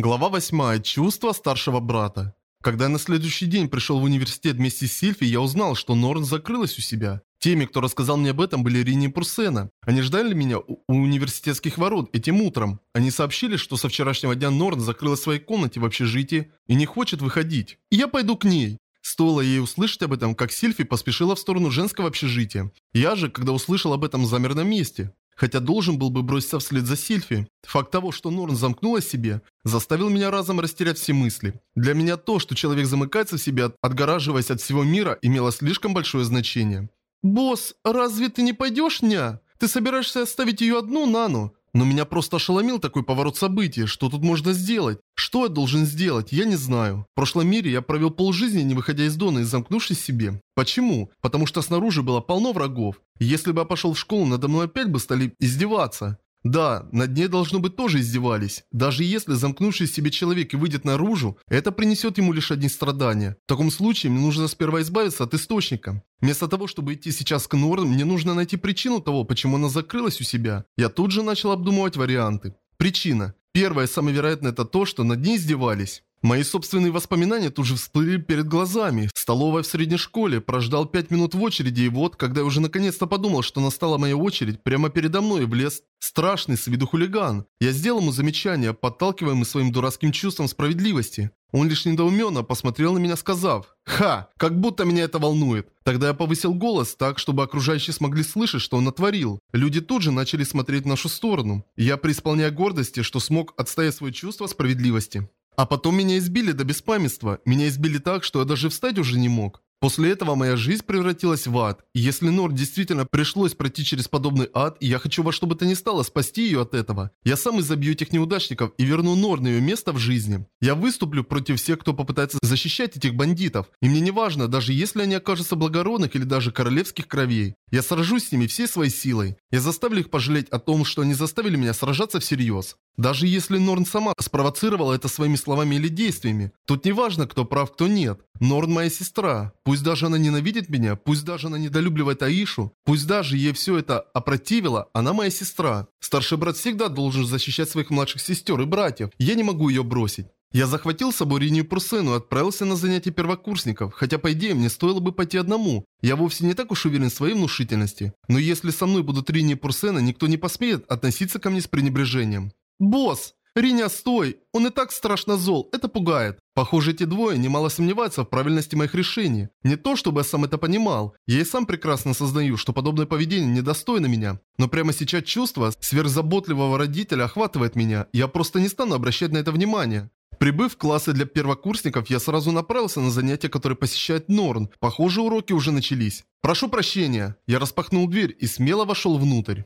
Глава 8. Чувство старшего брата. Когда я на следующий день пришел в университет вместе с Сильфи, я узнал, что Норн закрылась у себя. Теми, кто рассказал мне об этом, были Рини и Пурсена. Они ждали меня у университетских ворот этим утром. Они сообщили, что со вчерашнего дня Норн закрылась в своей комнате в общежитии и не хочет выходить. И я пойду к ней. Стоило ей услышать об этом, как Сильфи поспешила в сторону женского общежития. Я же, когда услышал об этом, замер на месте хотя должен был бы броситься вслед за Сильфи. Факт того, что Норн замкнула себе, заставил меня разом растерять все мысли. Для меня то, что человек замыкается в себе, отгораживаясь от всего мира, имело слишком большое значение. «Босс, разве ты не пойдешь, ня? Ты собираешься оставить ее одну, Нану?» Но меня просто ошеломил такой поворот событий. Что тут можно сделать? Что я должен сделать? Я не знаю. В прошлом мире я провел полжизни, не выходя из Дона и замкнувшись себе. Почему? Потому что снаружи было полно врагов. если бы я пошел в школу, надо мной опять бы стали издеваться. Да, над ней должно быть тоже издевались. Даже если замкнувший себе человек и выйдет наружу, это принесет ему лишь одни страдания. В таком случае мне нужно сперва избавиться от источника. Вместо того, чтобы идти сейчас к Норн, мне нужно найти причину того, почему она закрылась у себя. Я тут же начал обдумывать варианты. Причина. Первое, самое вероятное, это то, что над ней издевались. Мои собственные воспоминания тут же всплыли перед глазами. Столовая в средней школе, прождал пять минут в очереди, и вот, когда я уже наконец-то подумал, что настала моя очередь, прямо передо мной влез страшный с виду хулиган. Я сделал ему замечание, подталкиваемый своим дурацким чувством справедливости. Он лишь недоуменно посмотрел на меня, сказав «Ха! Как будто меня это волнует!» Тогда я повысил голос так, чтобы окружающие смогли слышать, что он натворил. Люди тут же начали смотреть в нашу сторону. Я преисполняя гордости, что смог отстоять свое чувство справедливости. А потом меня избили до беспамятства. Меня избили так, что я даже встать уже не мог. После этого моя жизнь превратилась в ад. Если Нор действительно пришлось пройти через подобный ад, я хочу во что бы то ни стало спасти ее от этого, я сам изобью этих неудачников и верну Нор на ее место в жизни. Я выступлю против всех, кто попытается защищать этих бандитов. И мне не важно, даже если они окажутся благородных или даже королевских кровей. Я сражусь с ними всей своей силой. Я заставлю их пожалеть о том, что они заставили меня сражаться всерьез. Даже если Норн сама спровоцировала это своими словами или действиями. Тут не важно, кто прав, кто нет. Норн моя сестра. Пусть даже она ненавидит меня, пусть даже она недолюбливает Аишу, пусть даже ей все это опротивило, она моя сестра. Старший брат всегда должен защищать своих младших сестер и братьев. Я не могу ее бросить. Я захватил с собой Ринию Пурсену и отправился на занятия первокурсников, хотя по идее мне стоило бы пойти одному. Я вовсе не так уж уверен в своей внушительности. Но если со мной будут Рини и никто не посмеет относиться ко мне с пренебрежением. «Босс! Риня, стой! Он и так страшно зол, это пугает. Похоже, эти двое немало сомневаются в правильности моих решений. Не то, чтобы я сам это понимал. Я и сам прекрасно сознаю, что подобное поведение недостойно меня. Но прямо сейчас чувство сверхзаботливого родителя охватывает меня. Я просто не стану обращать на это внимание. Прибыв в классы для первокурсников, я сразу направился на занятия, которые посещает Норн. Похоже, уроки уже начались. «Прошу прощения». Я распахнул дверь и смело вошел внутрь.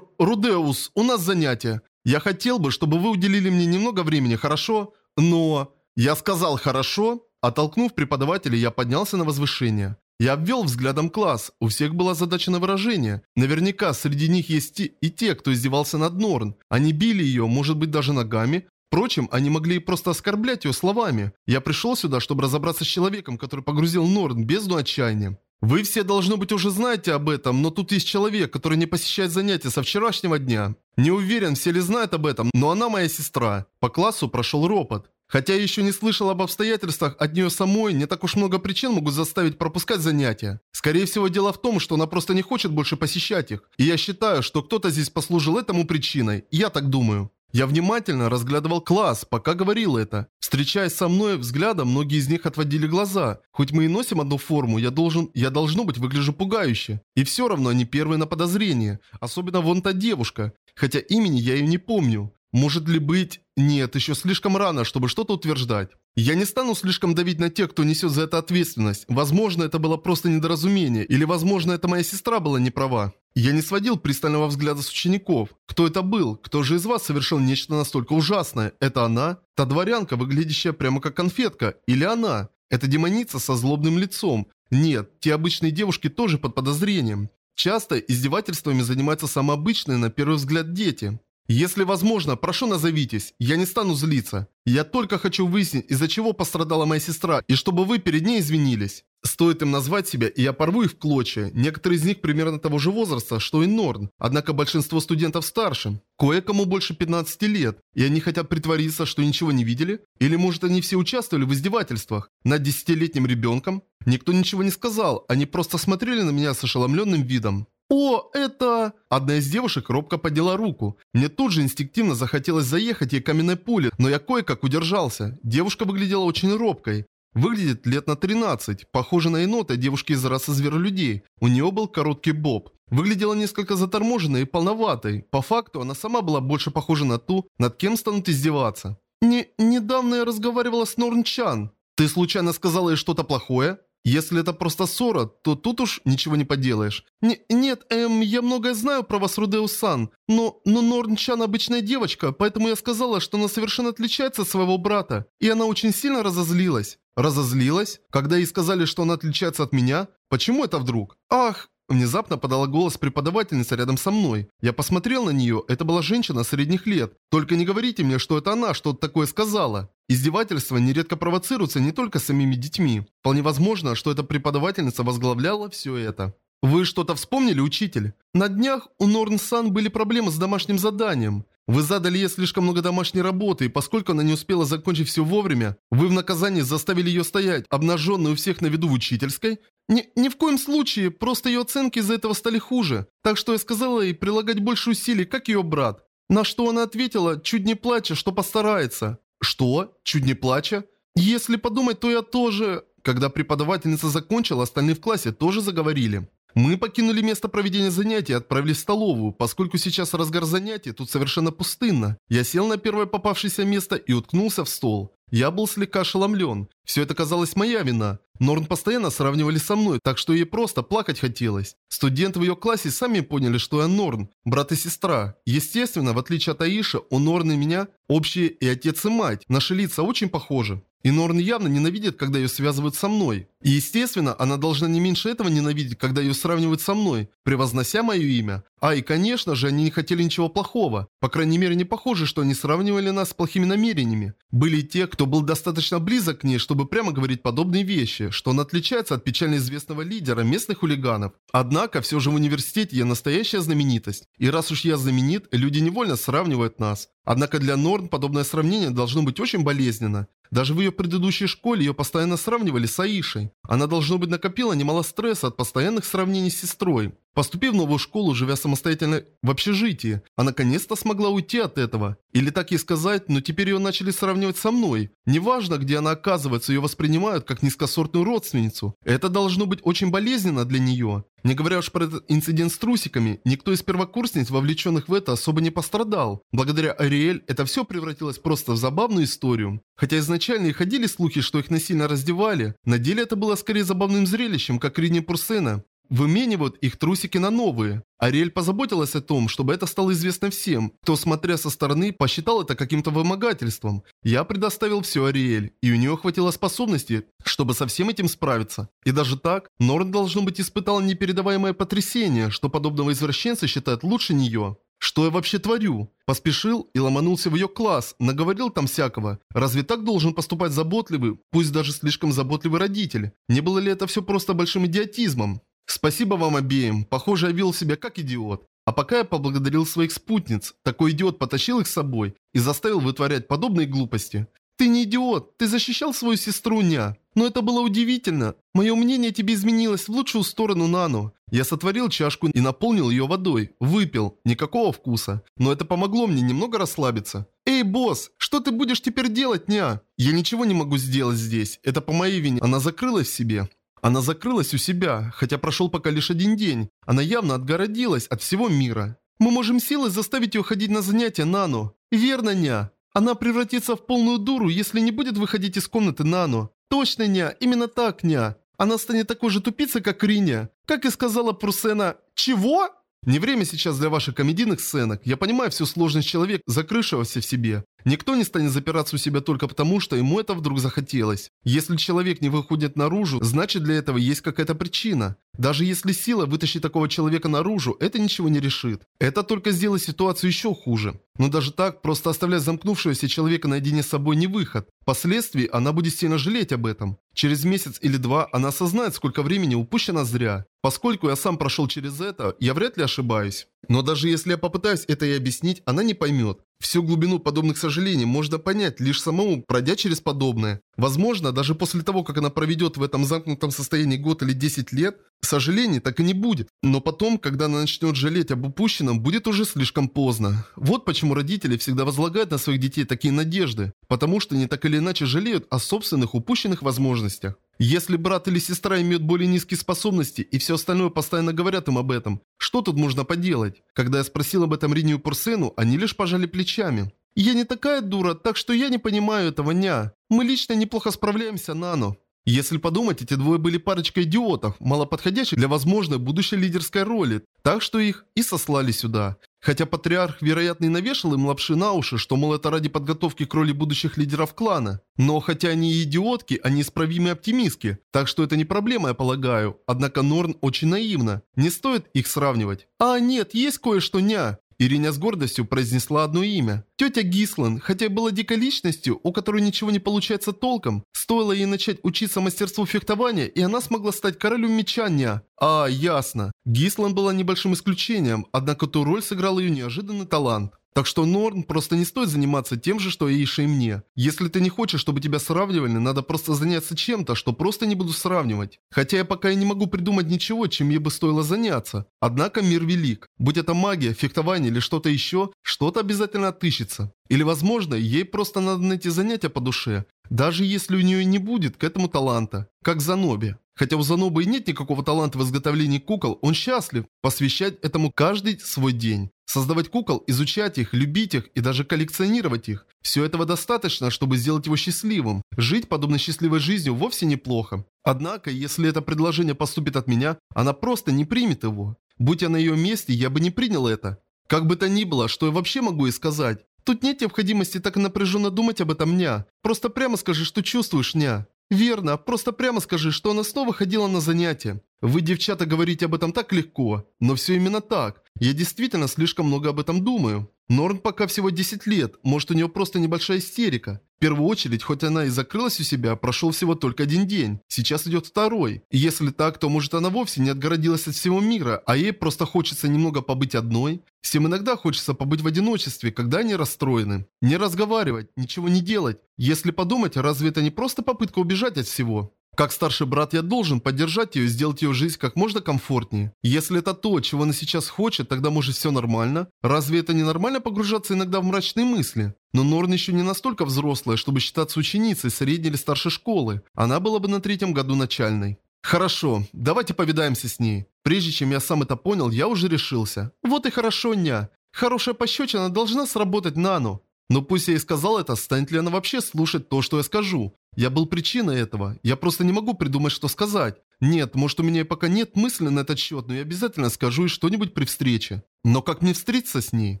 «Рудеус, у нас занятие. Я хотел бы, чтобы вы уделили мне немного времени, хорошо? Но... Я сказал «хорошо». Оттолкнув преподавателя, я поднялся на возвышение. Я обвел взглядом класс. У всех была задача на выражение. Наверняка среди них есть и те, кто издевался над Норн. Они били ее, может быть даже ногами. Впрочем, они могли просто оскорблять ее словами. Я пришел сюда, чтобы разобраться с человеком, который погрузил Норн в бездну отчаяния. Вы все, должно быть, уже знаете об этом, но тут есть человек, который не посещает занятия со вчерашнего дня. Не уверен, все ли знают об этом, но она моя сестра. По классу прошел ропот. Хотя я еще не слышал об обстоятельствах от нее самой, не так уж много причин могут заставить пропускать занятия. Скорее всего, дело в том, что она просто не хочет больше посещать их. И я считаю, что кто-то здесь послужил этому причиной. Я так думаю. Я внимательно разглядывал класс, пока говорил это. Встречаясь со мной взглядом, многие из них отводили глаза. Хоть мы и носим одну форму, я должен, я должно быть выгляжу пугающе. И все равно они первые на подозрение. Особенно вон та девушка. Хотя имени я ее не помню. Может ли быть... Нет, еще слишком рано, чтобы что-то утверждать. Я не стану слишком давить на тех, кто несет за это ответственность. Возможно, это было просто недоразумение, или возможно, это моя сестра была не права. Я не сводил пристального взгляда с учеников. Кто это был? Кто же из вас совершил нечто настолько ужасное? Это она? Та дворянка, выглядящая прямо как конфетка? Или она? Это демоница со злобным лицом? Нет, те обычные девушки тоже под подозрением. Часто издевательствами занимаются самые обычные на первый взгляд дети. Если возможно, прошу назовитесь, я не стану злиться. Я только хочу выяснить, из-за чего пострадала моя сестра, и чтобы вы перед ней извинились. Стоит им назвать себя, и я порву их в клочья. Некоторые из них примерно того же возраста, что и Норн. Однако большинство студентов старше. Кое-кому больше 15 лет. И они хотят притвориться, что ничего не видели? Или может они все участвовали в издевательствах? Над десятилетним ребенком? Никто ничего не сказал. Они просто смотрели на меня с ошеломленным видом. «О, это...» Одна из девушек робко подняла руку. Мне тут же инстинктивно захотелось заехать ей каменной пулей, но я кое-как удержался. Девушка выглядела очень робкой. Выглядит лет на 13, похожа на енота девушки из расы зверолюдей. У нее был короткий боб. Выглядела несколько заторможенной и полноватой. По факту, она сама была больше похожа на ту, над кем станут издеваться. Не, недавно я разговаривала с Норнчан. Ты случайно сказала ей что-то плохое? Если это просто ссора, то тут уж ничего не поделаешь. Н нет, эм, я многое знаю про вас, Рудеус-сан, но, но Норн-чан обычная девочка, поэтому я сказала, что она совершенно отличается от своего брата, и она очень сильно разозлилась. Разозлилась? Когда ей сказали, что она отличается от меня? Почему это вдруг? Ах, Внезапно подала голос преподавательница рядом со мной. Я посмотрел на нее, это была женщина средних лет. Только не говорите мне, что это она что-то такое сказала. Издевательства нередко провоцируются не только самими детьми. Вполне возможно, что эта преподавательница возглавляла все это. Вы что-то вспомнили, учитель? На днях у Норн-сан были проблемы с домашним заданием. Вы задали ей слишком много домашней работы, и поскольку она не успела закончить все вовремя, вы в наказании заставили ее стоять, обнаженной у всех на виду в учительской? Ни, ни в коем случае, просто ее оценки из-за этого стали хуже. Так что я сказала ей прилагать больше усилий, как ее брат. На что она ответила, чуть не плача, что постарается. Что? Чуть не плача? Если подумать, то я тоже... Когда преподавательница закончила, остальные в классе тоже заговорили. Мы покинули место проведения занятий и отправились в столовую, поскольку сейчас разгар занятий, тут совершенно пустынно. Я сел на первое попавшееся место и уткнулся в стол. Я был слегка ошеломлен. Все это казалось моя вина. Норн постоянно сравнивали со мной, так что ей просто плакать хотелось. Студенты в ее классе сами поняли, что я Норн, брат и сестра. Естественно, в отличие от Аиши, у Норн и меня общие и отец и мать. Наши лица очень похожи. И Норн явно ненавидит, когда ее связывают со мной. Естественно, она должна не меньше этого ненавидеть, когда ее сравнивают со мной, превознося мое имя. А и конечно же, они не хотели ничего плохого. По крайней мере, не похоже, что они сравнивали нас с плохими намерениями. Были те, кто был достаточно близок к ней, чтобы прямо говорить подобные вещи, что он отличается от печально известного лидера местных хулиганов. Однако, все же в университете я настоящая знаменитость. И раз уж я знаменит, люди невольно сравнивают нас. Однако для Норн подобное сравнение должно быть очень болезненно. Даже в ее предыдущей школе ее постоянно сравнивали с Аишей. Она, должно быть, накопила немало стресса от постоянных сравнений с сестрой. Поступив в новую школу, живя самостоятельно в общежитии, она наконец-то смогла уйти от этого. Или так ей сказать, но теперь ее начали сравнивать со мной. Неважно, где она оказывается, ее воспринимают как низкосортную родственницу. Это должно быть очень болезненно для нее. Не говоря уж про этот инцидент с трусиками, никто из первокурсниц, вовлеченных в это, особо не пострадал. Благодаря Ариэль это все превратилось просто в забавную историю. Хотя изначально и ходили слухи, что их насильно раздевали, на деле это было скорее забавным зрелищем, как Рини Пурсена выменивают их трусики на новые. Ариэль позаботилась о том, чтобы это стало известно всем, кто, смотря со стороны, посчитал это каким-то вымогательством. Я предоставил все Ариэль, и у нее хватило способности, чтобы со всем этим справиться. И даже так, Норн, должно быть, испытал непередаваемое потрясение, что подобного извращенца считают лучше нее. Что я вообще творю? Поспешил и ломанулся в ее класс, наговорил там всякого. Разве так должен поступать заботливый, пусть даже слишком заботливый родитель? Не было ли это все просто большим идиотизмом? Спасибо вам обеим. Похоже, я вел себя как идиот. А пока я поблагодарил своих спутниц, такой идиот потащил их с собой и заставил вытворять подобные глупости. Ты не идиот, ты защищал свою сестру, ня. Но это было удивительно. Мое мнение тебе изменилось в лучшую сторону, Нану. Я сотворил чашку и наполнил ее водой. Выпил. Никакого вкуса. Но это помогло мне немного расслабиться. Эй, босс, что ты будешь теперь делать, ня? Я ничего не могу сделать здесь. Это по моей вине. Она закрылась в себе. Она закрылась у себя, хотя прошел пока лишь один день. Она явно отгородилась от всего мира. Мы можем силой заставить ее ходить на занятия Нану. Верно, ня? Она превратится в полную дуру, если не будет выходить из комнаты Нану. Точно, ня, именно так, ня. Она станет такой же тупицей, как Риня. Как и сказала Прусена. Чего? Не время сейчас для ваших комедийных сценок. Я понимаю всю сложность человека, закрывшегося в себе. Никто не станет запираться у себя только потому, что ему это вдруг захотелось. Если человек не выходит наружу, значит для этого есть какая-то причина. Даже если сила вытащит такого человека наружу, это ничего не решит. Это только сделает ситуацию еще хуже. Но даже так, просто оставлять замкнувшегося человека наедине с собой не выход. Впоследствии она будет сильно жалеть об этом. Через месяц или два она осознает, сколько времени упущено зря. Поскольку я сам прошел через это, я вряд ли ошибаюсь. Но даже если я попытаюсь это ей объяснить, она не поймет. Всю глубину подобных сожалений можно понять, лишь самому пройдя через подобное. Возможно, даже после того, как она проведет в этом замкнутом состоянии год или 10 лет, сожалений так и не будет. Но потом, когда она начнет жалеть об упущенном, будет уже слишком поздно. Вот почему родители всегда возлагают на своих детей такие надежды. Потому что они так или иначе жалеют о собственных упущенных возможностях. Если брат или сестра имеют более низкие способности и все остальное постоянно говорят им об этом, что тут можно поделать? Когда я спросил об этом Ринию Пурсену, они лишь пожали плечами. «Я не такая дура, так что я не понимаю этого ня. Мы лично неплохо справляемся, Нано». Если подумать, эти двое были парочкой идиотов, мало подходящих для возможной будущей лидерской роли, так что их и сослали сюда. Хотя патриарх, вероятно, и навешал им лапши на уши, что, мол, это ради подготовки к роли будущих лидеров клана. Но хотя они и идиотки, они исправимые оптимистки, так что это не проблема, я полагаю. Однако Норн очень наивна, не стоит их сравнивать. А нет, есть кое-что ня. Ириня с гордостью произнесла одно имя. Тетя Гислан, хотя и была дикой личностью, у которой ничего не получается толком, стоило ей начать учиться мастерству фехтования, и она смогла стать королем меча Ня. А, ясно. Гислан была небольшим исключением, однако ту роль сыграл ее неожиданный талант. Так что Норн просто не стоит заниматься тем же, что и Иша и мне. Если ты не хочешь, чтобы тебя сравнивали, надо просто заняться чем-то, что просто не буду сравнивать. Хотя я пока и не могу придумать ничего, чем ей бы стоило заняться. Однако мир велик. Будь это магия, фехтование или что-то еще, что-то обязательно отыщется. Или возможно, ей просто надо найти занятия по душе, даже если у нее не будет к этому таланта. Как Заноби. Хотя у Занобы нет никакого таланта в изготовлении кукол, он счастлив посвящать этому каждый свой день. Создавать кукол, изучать их, любить их и даже коллекционировать их. Все этого достаточно, чтобы сделать его счастливым. Жить подобной счастливой жизнью вовсе неплохо. Однако, если это предложение поступит от меня, она просто не примет его. Будь я на ее месте, я бы не принял это. Как бы то ни было, что я вообще могу ей сказать? Тут нет необходимости так напряженно думать об этом, ня. Просто прямо скажи, что чувствуешь, ня. «Верно, просто прямо скажи, что она снова ходила на занятия. Вы, девчата, говорите об этом так легко, но все именно так. Я действительно слишком много об этом думаю. Норн пока всего 10 лет, может у нее просто небольшая истерика. В первую очередь, хоть она и закрылась у себя, прошел всего только один день. Сейчас идет второй. И если так, то может она вовсе не отгородилась от всего мира, а ей просто хочется немного побыть одной. Всем иногда хочется побыть в одиночестве, когда они расстроены. Не разговаривать, ничего не делать. Если подумать, разве это не просто попытка убежать от всего? Как старший брат я должен поддержать ее и сделать ее жизнь как можно комфортнее. Если это то, чего она сейчас хочет, тогда может все нормально. Разве это не нормально погружаться иногда в мрачные мысли? Но Норн еще не настолько взрослая, чтобы считаться ученицей средней или старшей школы. Она была бы на третьем году начальной. Хорошо, давайте повидаемся с ней. Прежде чем я сам это понял, я уже решился. Вот и хорошо, ня. Хорошая пощечина должна сработать Нану. Но пусть я и сказал это, станет ли она вообще слушать то, что я скажу? Я был причиной этого. Я просто не могу придумать, что сказать. Нет, может у меня пока нет мысли на этот счет, но я обязательно скажу ей что-нибудь при встрече. Но как мне встретиться с ней?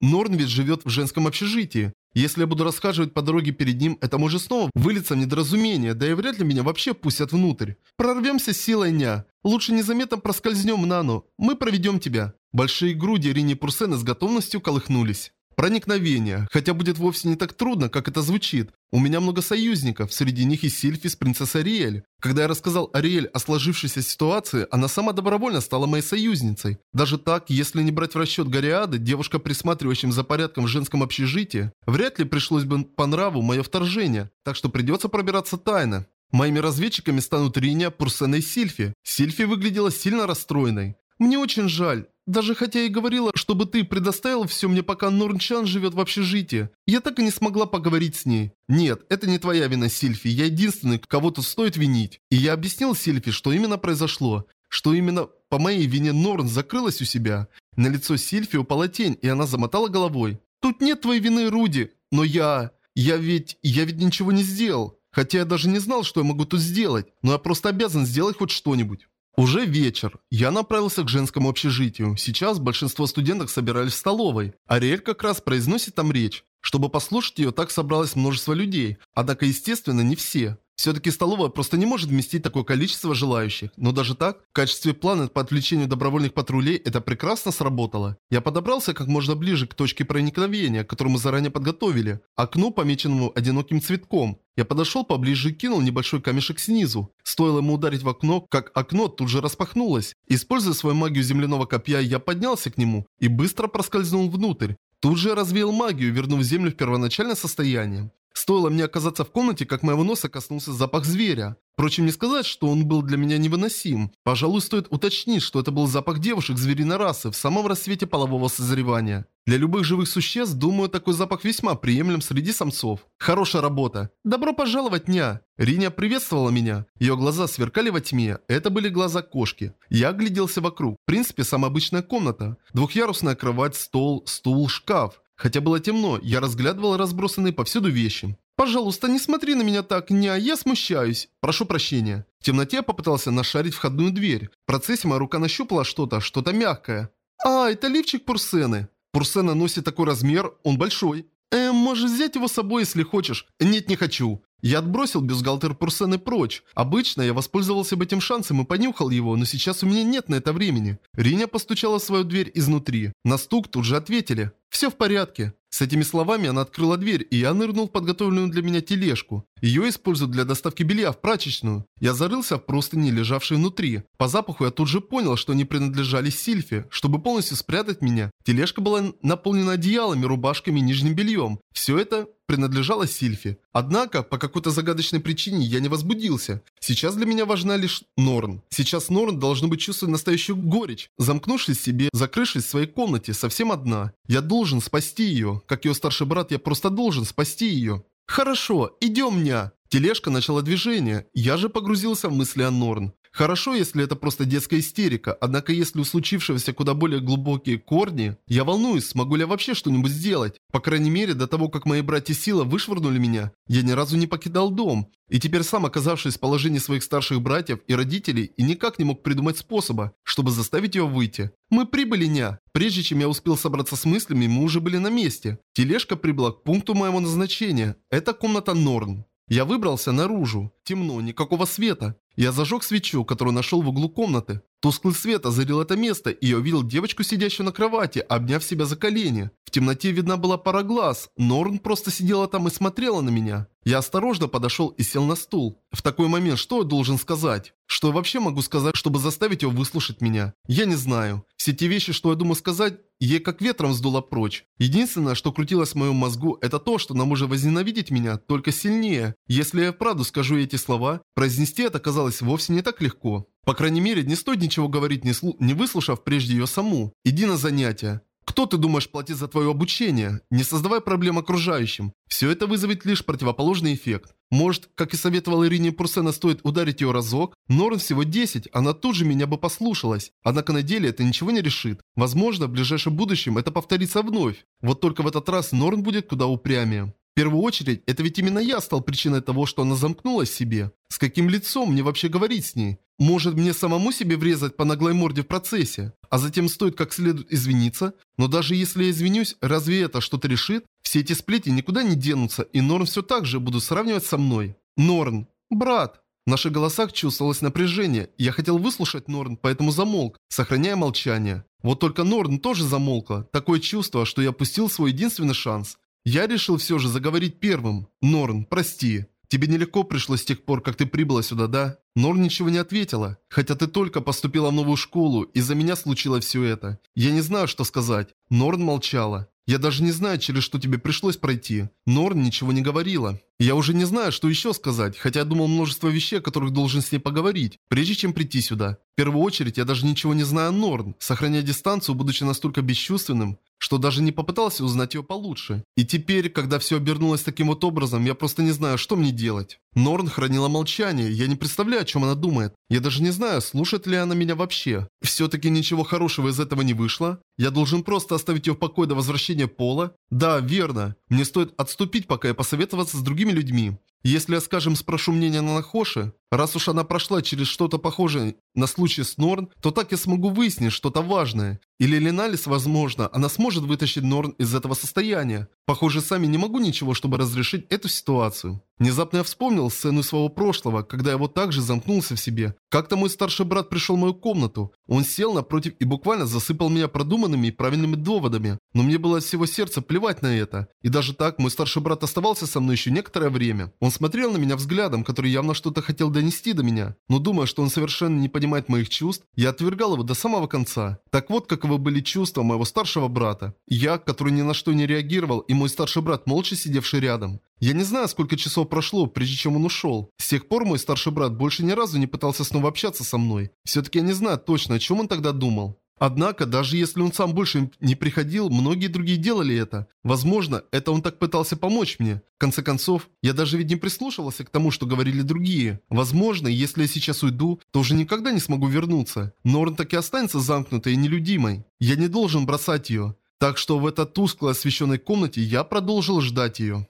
Норн ведь живет в женском общежитии. Если я буду расхаживать по дороге перед ним, это может снова вылиться в недоразумение, да и вряд ли меня вообще пустят внутрь. Прорвемся силой ня. Лучше незаметно проскользнем Нану. Мы проведем тебя. Большие груди Рини Пурсены с готовностью колыхнулись. Проникновение, хотя будет вовсе не так трудно, как это звучит. У меня много союзников, среди них и Сильфи с принцессой Ариэль. Когда я рассказал Ариэль о сложившейся ситуации, она сама добровольно стала моей союзницей. Даже так, если не брать в расчет Гориады, девушка, присматривающим за порядком в женском общежитии, вряд ли пришлось бы по нраву мое вторжение, так что придется пробираться тайно. Моими разведчиками станут Риня, Пурсена и Сильфи. Сильфи выглядела сильно расстроенной. Мне очень жаль. Даже хотя и говорила, чтобы ты предоставил все мне, пока Норнчан живет в общежитии, я так и не смогла поговорить с ней. Нет, это не твоя вина, Сильфи, я единственный, кого тут стоит винить. И я объяснил Сильфи, что именно произошло. Что именно по моей вине Норн закрылась у себя. На лицо Сильфи упала тень, и она замотала головой. Тут нет твоей вины, Руди. Но я... Я ведь... Я ведь ничего не сделал. Хотя я даже не знал, что я могу тут сделать. Но я просто обязан сделать хоть что-нибудь. Уже вечер. Я направился к женскому общежитию. Сейчас большинство студенток собирались в столовой. Ариэль как раз произносит там речь. Чтобы послушать ее, так собралось множество людей. Однако, естественно, не все. Все-таки столовая просто не может вместить такое количество желающих. Но даже так, в качестве плана по отвлечению добровольных патрулей это прекрасно сработало. Я подобрался как можно ближе к точке проникновения, которую мы заранее подготовили. Окну, помеченному одиноким цветком. Я подошел поближе и кинул небольшой камешек снизу. Стоило ему ударить в окно, как окно тут же распахнулось. Используя свою магию земляного копья, я поднялся к нему и быстро проскользнул внутрь. Тут же развеял магию, вернув землю в первоначальное состояние. Стоило мне оказаться в комнате, как моего носа коснулся запах зверя. Впрочем, не сказать, что он был для меня невыносим. Пожалуй, стоит уточнить, что это был запах девушек звериной расы в самом рассвете полового созревания. Для любых живых существ, думаю, такой запах весьма приемлем среди самцов. Хорошая работа. Добро пожаловать, ня. Риня приветствовала меня. Ее глаза сверкали во тьме. Это были глаза кошки. Я огляделся вокруг. В принципе, самая обычная комната. Двухъярусная кровать, стол, стул, шкаф. Хотя было темно, я разглядывал разбросанные повсюду вещи. «Пожалуйста, не смотри на меня так, не, я смущаюсь. Прошу прощения». В темноте я попытался нашарить входную дверь. В процессе моя рука нащупала что-то, что-то мягкое. «А, это лифчик Пурсены». Пурсена носит такой размер, он большой. «Э, можешь взять его с собой, если хочешь». «Нет, не хочу». Я отбросил бюстгальтер Пурсены прочь. Обычно я воспользовался бы этим шансом и понюхал его, но сейчас у меня нет на это времени. Риня постучала в свою дверь изнутри. На стук тут же ответили. «Все в порядке». С этими словами она открыла дверь, и я нырнул в подготовленную для меня тележку. Ее используют для доставки белья в прачечную. Я зарылся в простыни, лежавшие внутри. По запаху я тут же понял, что они принадлежали Сильфе. Чтобы полностью спрятать меня, тележка была наполнена одеялами, рубашками и нижним бельем. Все это принадлежало Сильфе. Однако, по какой-то загадочной причине я не возбудился. Сейчас для меня важна лишь Норн. Сейчас Норн должен быть чувствовать настоящую горечь. Замкнувшись себе, закрывшись в своей комнате, совсем одна. Я должен спасти ее. Как ее старший брат, я просто должен спасти ее. Хорошо, идем, ня. Тележка начала движение. Я же погрузился в мысли о Норн. Хорошо, если это просто детская истерика, однако если у случившегося куда более глубокие корни, я волнуюсь, смогу ли я вообще что-нибудь сделать. По крайней мере, до того, как мои братья Сила вышвырнули меня, я ни разу не покидал дом. И теперь сам оказавшись в положении своих старших братьев и родителей, и никак не мог придумать способа, чтобы заставить его выйти. Мы прибыли, ня. Прежде чем я успел собраться с мыслями, мы уже были на месте. Тележка прибыла к пункту моего назначения. Это комната Норн. Я выбрался наружу. Темно, никакого света. Я зажег свечу, которую нашел в углу комнаты. Тусклый свет озарил это место, и я увидел девочку, сидящую на кровати, обняв себя за колени. В темноте видна была пара глаз. Норн просто сидела там и смотрела на меня. Я осторожно подошел и сел на стул. В такой момент что я должен сказать? Что я вообще могу сказать, чтобы заставить его выслушать меня? Я не знаю. Все те вещи, что я думаю сказать, ей как ветром сдуло прочь. Единственное, что крутилось в моем мозгу, это то, что она может возненавидеть меня только сильнее. Если я вправду скажу эти слова, произнести это казалось вовсе не так легко. По крайней мере, не стоит ничего говорить, не, слу не выслушав прежде ее саму. Иди на занятия. Кто ты думаешь платить за твое обучение? Не создавай проблем окружающим. Все это вызовет лишь противоположный эффект. Может, как и советовал Ирине Пурсена, стоит ударить ее разок? Норн всего 10, она тут же меня бы послушалась. Однако на деле это ничего не решит. Возможно, в ближайшем будущем это повторится вновь. Вот только в этот раз Норн будет куда упрямее. В первую очередь, это ведь именно я стал причиной того, что она замкнулась себе. С каким лицом мне вообще говорить с ней? Может мне самому себе врезать по наглой морде в процессе? А затем стоит как следует извиниться? Но даже если я извинюсь, разве это что-то решит? Все эти сплети никуда не денутся, и Норн все так же будут сравнивать со мной. Норн, брат. В наших голосах чувствовалось напряжение. Я хотел выслушать Норн, поэтому замолк, сохраняя молчание. Вот только Норн тоже замолкла. Такое чувство, что я опустил свой единственный шанс. Я решил все же заговорить первым. Норн, прости. Тебе нелегко пришлось с тех пор, как ты прибыла сюда, да? Норн ничего не ответила. Хотя ты только поступила в новую школу, из-за меня случилось все это. Я не знаю, что сказать. Норн молчала. Я даже не знаю, через что тебе пришлось пройти. Норн ничего не говорила. Я уже не знаю, что еще сказать, хотя думал множество вещей, о которых должен с ней поговорить, прежде чем прийти сюда. В первую очередь, я даже ничего не знаю о Норн, сохраняя дистанцию, будучи настолько бесчувственным, что даже не попытался узнать ее получше. И теперь, когда все обернулось таким вот образом, я просто не знаю, что мне делать. Норн хранила молчание, я не представляю, о чем она думает. Я даже не знаю, слушает ли она меня вообще. Все-таки ничего хорошего из этого не вышло? Я должен просто оставить ее в покое до возвращения Пола? Да, верно. Мне стоит отступить, пока я посоветоваться с другими людьми. Если я, скажем, спрошу мнение на Нахоши, Раз уж она прошла через что-то похожее на случай с Норн, то так я смогу выяснить что-то важное. Или Леналис, возможно, она сможет вытащить Норн из этого состояния. Похоже, сами не могу ничего, чтобы разрешить эту ситуацию. Внезапно я вспомнил сцену своего прошлого, когда я вот так же замкнулся в себе. Как-то мой старший брат пришел в мою комнату. Он сел напротив и буквально засыпал меня продуманными и правильными доводами. Но мне было от всего сердца плевать на это. И даже так, мой старший брат оставался со мной еще некоторое время. Он смотрел на меня взглядом, который явно что-то хотел донести до меня. Но думая, что он совершенно не понимает моих чувств, я отвергал его до самого конца. Так вот, каковы были чувства моего старшего брата. Я, который ни на что не реагировал, и мой старший брат, молча сидевший рядом. Я не знаю, сколько часов прошло, прежде чем он ушел. С тех пор мой старший брат больше ни разу не пытался снова общаться со мной. Все-таки я не знаю точно, о чем он тогда думал. Однако, даже если он сам больше не приходил, многие другие делали это. Возможно, это он так пытался помочь мне. В конце концов, я даже ведь не прислушивался к тому, что говорили другие. Возможно, если я сейчас уйду, то уже никогда не смогу вернуться. Норн так и останется замкнутой и нелюдимой. Я не должен бросать ее. Так что в этой тускло освещенной комнате я продолжил ждать ее.